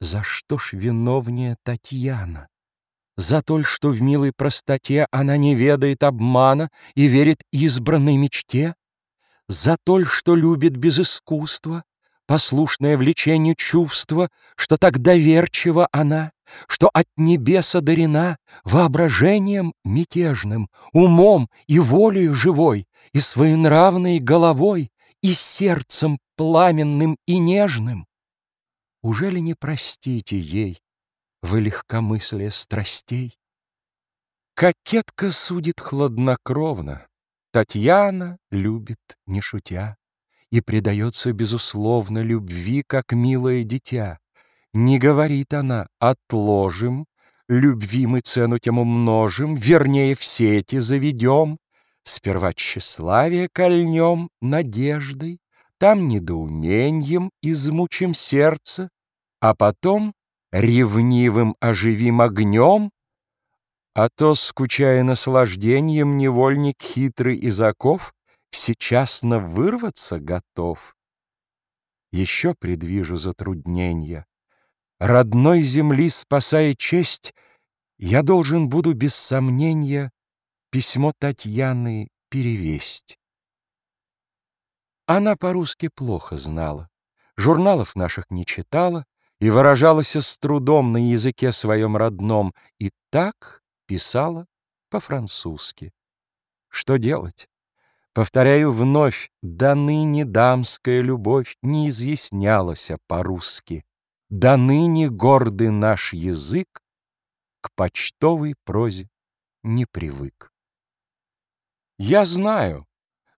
За что ж виновнее Татьяна? За то, что в милой простоте Она не ведает обмана И верит избранной мечте? За то, что любит без искусства, Послушное влечению чувства, Что так доверчива она, Что от небес одарена Воображением мятежным, Умом и волею живой, И своенравной головой, И сердцем пламенным и нежным? Ужели не простите ей? Вы легкомыслие страстей? Кокетка судит хладнокровно, Татьяна любит, не шутя, И предается, безусловно, Любви, как милое дитя. Не говорит она «отложим», Любви мы цену тем умножим, Вернее, в сети заведем, Сперва тщеславие кольнем надеждой, там недоумением измучим сердце, а потом ревнивым оживим огнем, а то, скучая наслаждением, невольник хитрый из оков всечасно вырваться готов. Еще предвижу затруднения. Родной земли спасая честь, я должен буду без сомнения письмо Татьяны перевесть. Она по-русски плохо знала, журналов наших не читала и выражалась с трудом на языке своем родном, и так писала по-французски. Что делать? Повторяю вновь, до ныне дамская любовь не изъяснялась по-русски. До ныне гордый наш язык к почтовой прозе не привык. Я знаю,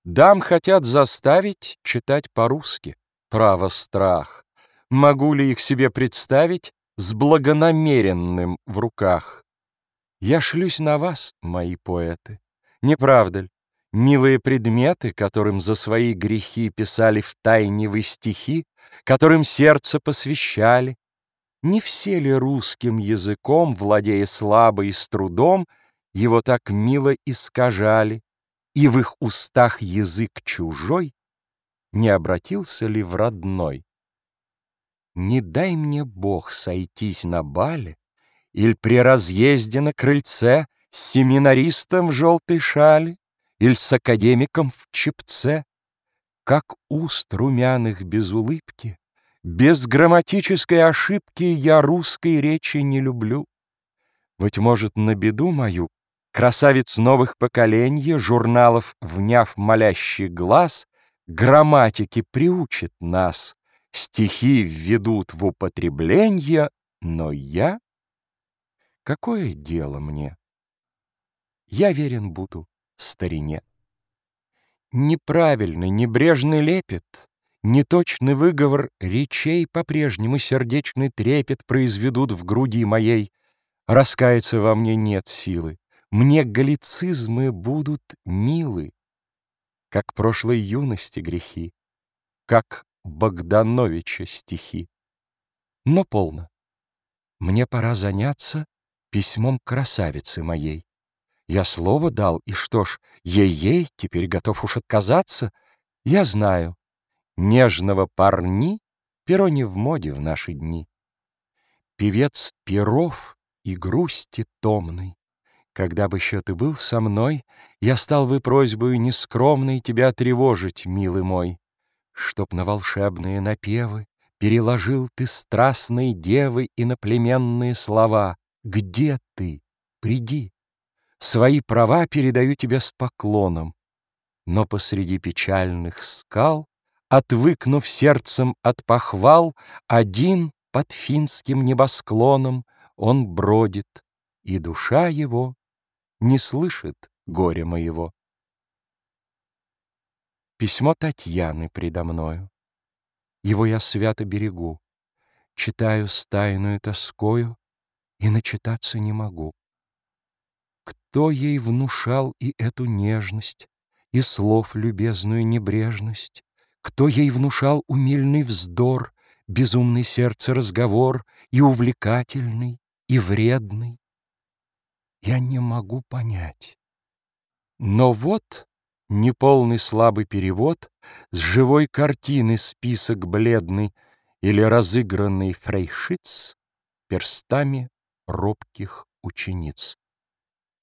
Дам хотят заставить читать по-русски. Право, страх. Могу ли их себе представить с благонамеренным в руках? Я шлюсь на вас, мои поэты. Не правда ли? Милые предметы, которым за свои грехи писали в тайне вы стихи, которым сердце посвящали, не все ли русским языком, владея слабо и с трудом, его так мило искажали? И в их устах язык чужой, не обратился ли в родной? Не дай мне Бог сойтись на бале Иль при разъезде на крыльце С семинаристом в желтой шале Иль с академиком в чепце, Как уст румяных без улыбки, Без грамматической ошибки Я русской речи не люблю. Быть может, на беду мою Красавиц новых поколений, журналов, вняв молящий глаз, Грамматики приучит нас, стихи введут в употребление, но я? Какое дело мне? Я верен буду старине. Неправильный, небрежный лепет, Неточный выговор речей По-прежнему сердечный трепет Произведут в груди моей. Раскаяться во мне нет силы. Мне галлицизмы будут милы, Как прошлой юности грехи, Как Богдановича стихи. Но полно. Мне пора заняться Письмом красавицы моей. Я слово дал, и что ж, ей-ей теперь готов уж отказаться? Я знаю, нежного парни Перо не в моде в наши дни. Певец перов и грусти томной когда бы еще ты был со мной, Я стал бы просьбою нескромной Тебя тревожить, милый мой, Чтоб на волшебные напевы Переложил ты страстной девы Иноплеменные слова. Где ты? Приди. Свои права передаю тебе с поклоном. Но посреди печальных скал, Отвыкнув сердцем от похвал, Один под финским небосклоном Он бродит, и душа его не слышит горя моего. Письмо Татьяны предо мною. Его я свято берегу, Читаю с тайною тоскою И начитаться не могу. Кто ей внушал и эту нежность, И слов любезную небрежность? Кто ей внушал умильный вздор, Безумный сердце разговор И увлекательный, и вредный? Я не могу понять. Но вот неполный слабый перевод с живой картины список бледный, или разыгранный фрейшиц перстами робких учениц.